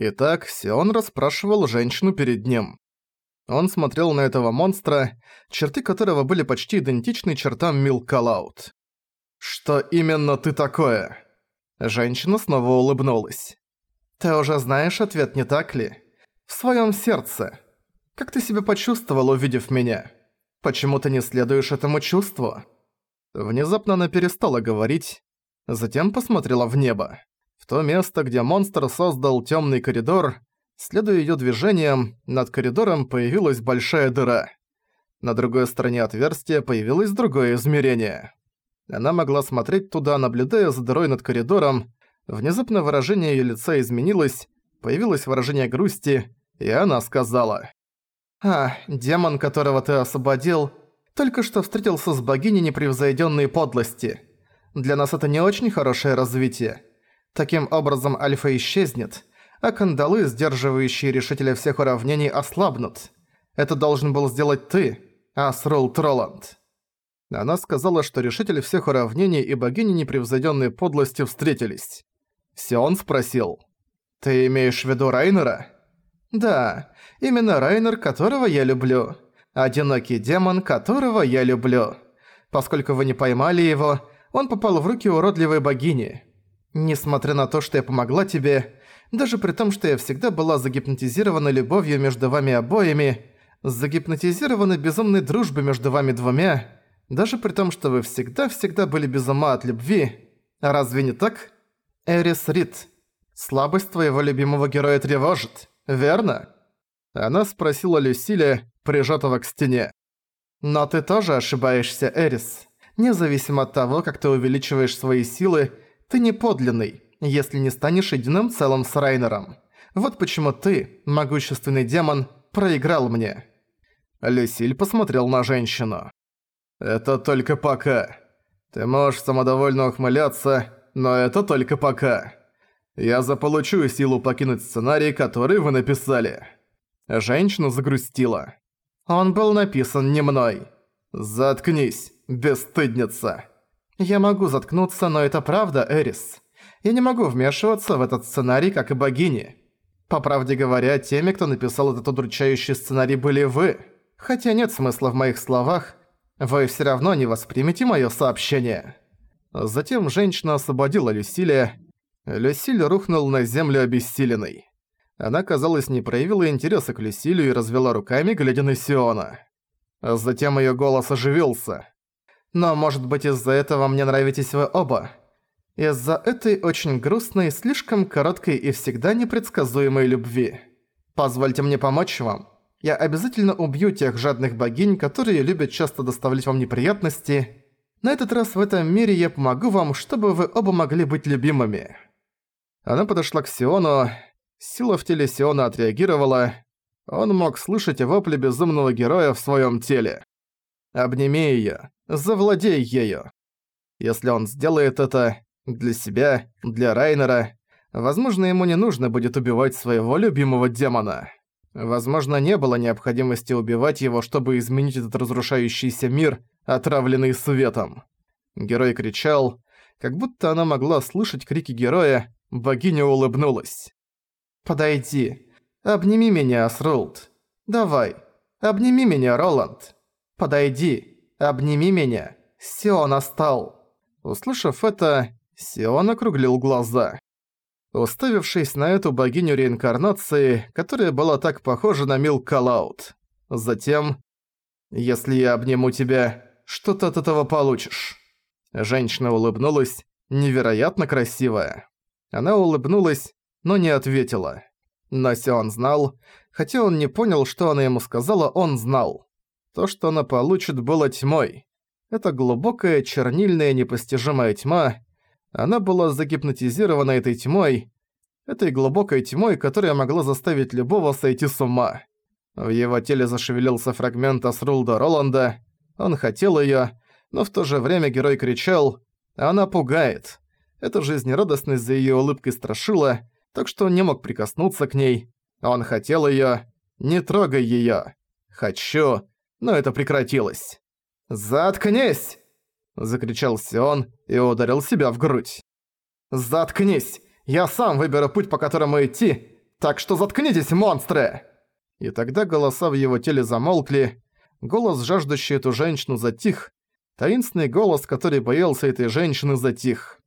Итак, Сион расспрашивал женщину перед ним. Он смотрел на этого монстра, черты которого были почти идентичны чертам Милкалаут. «Что именно ты такое?» Женщина снова улыбнулась. «Ты уже знаешь ответ, не так ли? В своем сердце. Как ты себя почувствовал, увидев меня? Почему ты не следуешь этому чувству?» Внезапно она перестала говорить, затем посмотрела в небо. То место, где монстр создал темный коридор, следуя ее движениям, над коридором появилась большая дыра. На другой стороне отверстия появилось другое измерение. Она могла смотреть туда, наблюдая за дырой над коридором. Внезапно выражение ее лица изменилось, появилось выражение грусти, и она сказала. «А, демон, которого ты освободил, только что встретился с богиней непревзойденной подлости. Для нас это не очень хорошее развитие. Таким образом Альфа исчезнет, а кандалы, сдерживающие решителя всех уравнений, ослабнут. Это должен был сделать ты, Асрул Троланд. Она сказала, что решитель всех уравнений и богини непревзойденной подлости встретились. Сион спросил. «Ты имеешь в виду Райнера?» «Да, именно Райнер, которого я люблю. Одинокий демон, которого я люблю. Поскольку вы не поймали его, он попал в руки уродливой богини. Несмотря на то, что я помогла тебе, даже при том, что я всегда была загипнотизирована любовью между вами обоими, загипнотизирована безумной дружбой между вами двумя, даже при том, что вы всегда-всегда были без ума от любви. Разве не так? Эрис Рид. Слабость твоего любимого героя тревожит, верно? Она спросила Люсиле, прижатого к стене. Но ты тоже ошибаешься, Эрис. Независимо от того, как ты увеличиваешь свои силы, ты не подлинный, если не станешь единым целым с Райнером. Вот почему ты, могущественный демон, проиграл мне». Люсиль посмотрел на женщину. «Это только пока. Ты можешь самодовольно ухмыляться, но это только пока. Я заполучу силу покинуть сценарий, который вы написали». Женщина загрустила. «Он был написан не мной. Заткнись, бесстыдница». «Я могу заткнуться, но это правда, Эрис. Я не могу вмешиваться в этот сценарий, как и богини. По правде говоря, теми, кто написал этот удручающий сценарий, были вы. Хотя нет смысла в моих словах, вы все равно не воспримете моё сообщение». Затем женщина освободила Люсилия. Люсиль рухнул на землю обессиленный. Она, казалось, не проявила интереса к Люсилию и развела руками, глядя на Сиона. Затем её голос оживился. Но, может быть, из-за этого мне нравитесь вы оба. Из-за этой очень грустной, слишком короткой и всегда непредсказуемой любви. Позвольте мне помочь вам. Я обязательно убью тех жадных богинь, которые любят часто доставлять вам неприятности. На этот раз в этом мире я помогу вам, чтобы вы оба могли быть любимыми». Она подошла к Сиону. Сила в теле Сиона отреагировала. Он мог слышать вопли безумного героя в своем теле. «Обними её, завладей ею». Если он сделает это для себя, для Райнера, возможно, ему не нужно будет убивать своего любимого демона. Возможно, не было необходимости убивать его, чтобы изменить этот разрушающийся мир, отравленный светом. Герой кричал, как будто она могла слышать крики героя, богиня улыбнулась. «Подойди, обними меня, Асрулт. Давай, обними меня, Роланд. Подойди, обними меня, Сион остал». Услышав это, Сион округлил глаза. Уставившись на эту богиню реинкарнации, которая была так похожа на Мил Калаут. Затем, «Если я обниму тебя, что ты от этого получишь?» Женщина улыбнулась, невероятно красивая. Она улыбнулась, но не ответила. Но Сион знал, хотя он не понял, что она ему сказала, он знал. То, что она получит, было тьмой. Это глубокая, чернильная, непостижимая тьма, она была загипнотизирована этой тьмой, этой глубокой тьмой, которая могла заставить любого сойти с ума. В его теле зашевелился фрагмент Асрулда Роланда. Он хотел её, но в то же время герой кричал «Она пугает». Эта жизнерадостность за её улыбкой страшила, так что он не мог прикоснуться к ней. Он хотел её. «Не трогай её». «Хочу», но это прекратилось. «Заткнись!» Закричал Сион и ударил себя в грудь. «Заткнись! Я сам выберу путь, по которому идти. Так что заткнитесь, монстры!» И тогда голоса в его теле замолкли, голос, жаждущий эту женщину, затих, таинственный голос, который боялся этой женщины, затих.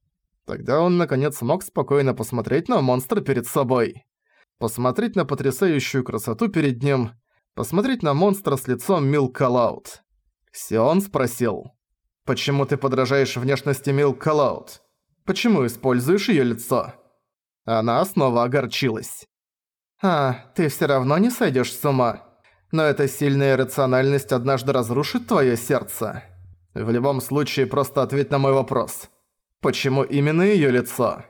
Тогда он, наконец, смог спокойно посмотреть на монстра перед собой. Посмотреть на потрясающую красоту перед ним, посмотреть на монстра с лицом Мил Калаут. Сион спросил, «Почему ты подражаешь внешности Мил Калаут? Почему используешь её лицо?» Она снова огорчилась. «А, ты всё равно не сойдёшь с ума. Но эта сильная рациональность однажды разрушит твоё сердце. В любом случае, просто ответь на мой вопрос. Почему именно её лицо?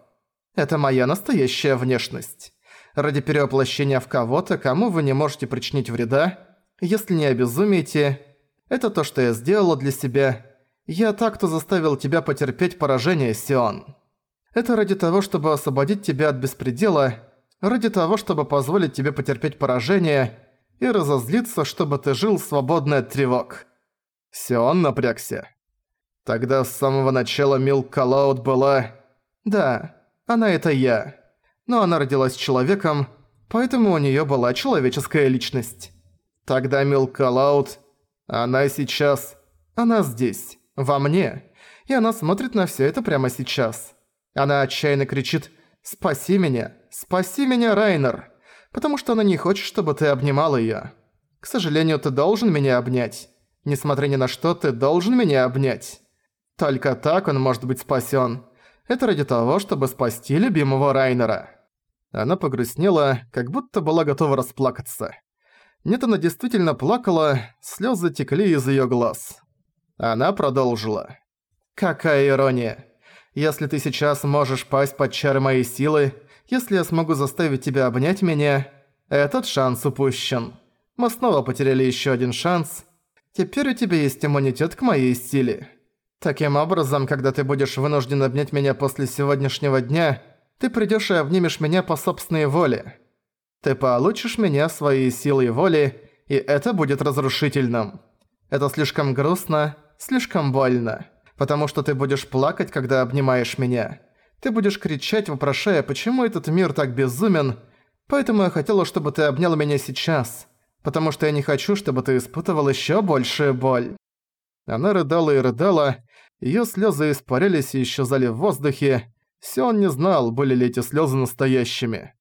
Это моя настоящая внешность. Ради перевоплощения в кого-то, кому вы не можете причинить вреда, если не обезумеете, это то, что я сделала для себя. Я так, кто заставил тебя потерпеть поражение, Сион. Это ради того, чтобы освободить тебя от беспредела, ради того, чтобы позволить тебе потерпеть поражение и разозлиться, чтобы ты жил свободно от тревог. Сион напрягся. Тогда с самого начала Милк Калаут была... Да, она это я. Но она родилась человеком, поэтому у неё была человеческая личность. Тогда Милк Калаут... Она сейчас... Она здесь, во мне. И она смотрит на всё это прямо сейчас. Она отчаянно кричит «Спаси меня! Спаси меня, Райнер!» Потому что она не хочет, чтобы ты обнимал её. К сожалению, ты должен меня обнять. Несмотря ни на что, ты должен меня обнять. Только так он может быть спасён. Это ради того, чтобы спасти любимого Райнера. Она погрустнела, как будто была готова расплакаться. Нет, она действительно плакала, слёзы текли из её глаз. Она продолжила. «Какая ирония. Если ты сейчас можешь пасть под чары моей силы, если я смогу заставить тебя обнять меня, этот шанс упущен. Мы снова потеряли ещё один шанс. Теперь у тебя есть иммунитет к моей силе. Таким образом, когда ты будешь вынужден обнять меня после сегодняшнего дня, ты придёшь и обнимешь меня по собственной воле. Ты получишь меня своей силой воли, и это будет разрушительным. Это слишком грустно, слишком больно потому что ты будешь плакать, когда обнимаешь меня. Ты будешь кричать, вопрошая, почему этот мир так безумен, поэтому я хотела, чтобы ты обнял меня сейчас, потому что я не хочу, чтобы ты испытывал ещё большую боль». Она рыдала и рыдала, её слёзы испарились и исчезали в воздухе, Сион не знал, были ли эти слёзы настоящими.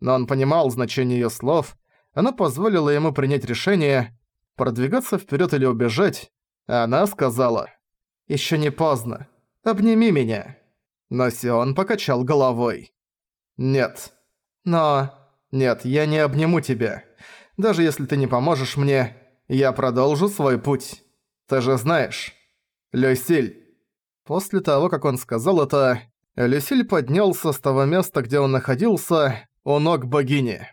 Но он понимал значение её слов, она позволила ему принять решение, продвигаться вперёд или убежать, а она сказала Ещё не поздно. Обними меня». Но Сион покачал головой. «Нет. Но... Нет, я не обниму тебя. Даже если ты не поможешь мне, я продолжу свой путь. Ты же знаешь. Люсиль». После того, как он сказал это, Люсиль поднялся с того места, где он находился, у ног богини.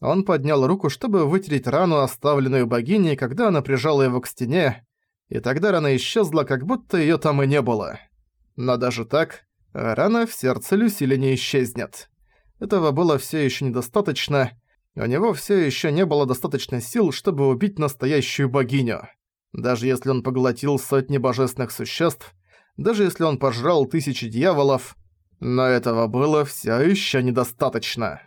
Он поднял руку, чтобы вытереть рану, оставленную богиней, когда она прижала его к стене, и тогда рана исчезла, как будто её там и не было. Но даже так, рана в сердце Люсили не исчезнет. Этого было всё ещё недостаточно, у него всё ещё не было достаточно сил, чтобы убить настоящую богиню. Даже если он поглотил сотни божественных существ, даже если он пожрал тысячи дьяволов, но этого было всё ещё недостаточно.